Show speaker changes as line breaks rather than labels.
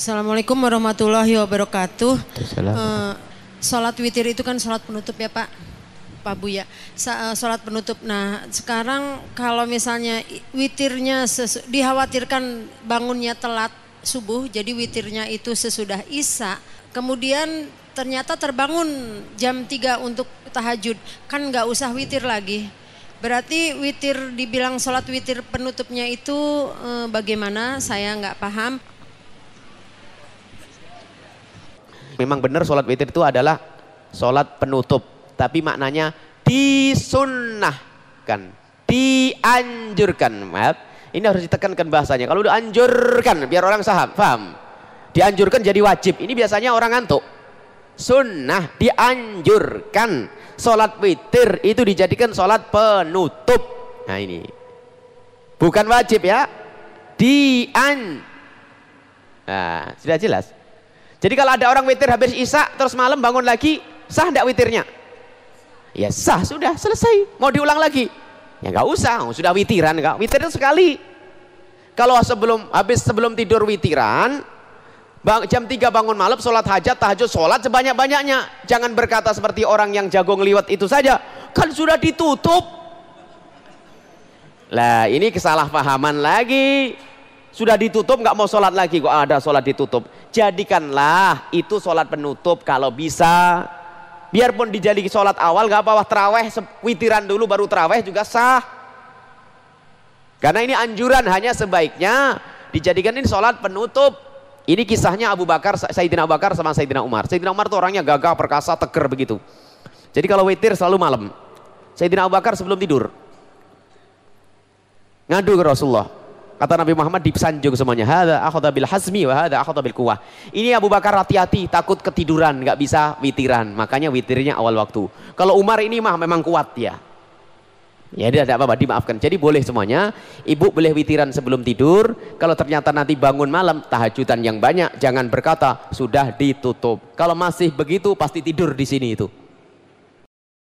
Assalamualaikum warahmatullahi wabarakatuh. Sholat witir itu kan sholat penutup ya Pak, Pak Buya. Sa- eh, sholat penutup. Nah sekarang kalau misalnya witirnya dikhawatirkan bangunnya telat subuh, jadi witirnya itu sesudah isya. Kemudian ternyata terbangun jam 3 untuk tahajud, kan nggak usah witir lagi. Berarti witir dibilang sholat witir penutupnya itu eh, bagaimana? Saya nggak paham.
Memang benar sholat witir itu adalah sholat penutup. Tapi maknanya disunnahkan, dianjurkan. Maaf, ini harus ditekankan bahasanya. Kalau udah anjurkan, biar orang saham, paham. Dianjurkan jadi wajib. Ini biasanya orang ngantuk. Sunnah dianjurkan. Sholat witir itu dijadikan sholat penutup. Nah ini. Bukan wajib ya. Dian. Nah, sudah jelas. Jadi kalau ada orang witir habis isya terus malam bangun lagi, sah enggak witirnya? Ya sah sudah selesai. Mau diulang lagi? Ya nggak usah, oh, sudah witiran enggak? Witir sekali. Kalau sebelum habis sebelum tidur witiran, bang, jam 3 bangun malam sholat hajat, tahajud, sholat sebanyak-banyaknya. Jangan berkata seperti orang yang jago ngeliwat itu saja. Kan sudah ditutup. Lah ini kesalahpahaman lagi. Sudah ditutup nggak mau sholat lagi kok ada sholat ditutup. Jadikanlah itu sholat penutup kalau bisa. Biarpun dijadi sholat awal nggak apa-apa teraweh witiran dulu baru teraweh juga sah. Karena ini anjuran hanya sebaiknya dijadikan ini sholat penutup. Ini kisahnya Abu Bakar, Sayyidina Abu Bakar sama Sayyidina Umar. Sayyidina Umar itu orangnya gagah, perkasa, teker begitu. Jadi kalau witir selalu malam. Sayyidina Abu Bakar sebelum tidur. Ngadu ke Rasulullah. Kata Nabi Muhammad disanjung semuanya. Hada akhadha bil hazmi wa hada akhadha bil kuwah. Ini Abu Bakar hati-hati, takut ketiduran, nggak bisa witiran. Makanya witirnya awal waktu. Kalau Umar ini mah memang kuat ya. Ya tidak apa-apa, dimaafkan. Jadi boleh semuanya. Ibu boleh witiran sebelum tidur. Kalau ternyata nanti bangun malam, tahajudan yang banyak, jangan berkata sudah ditutup. Kalau masih begitu pasti tidur di sini itu.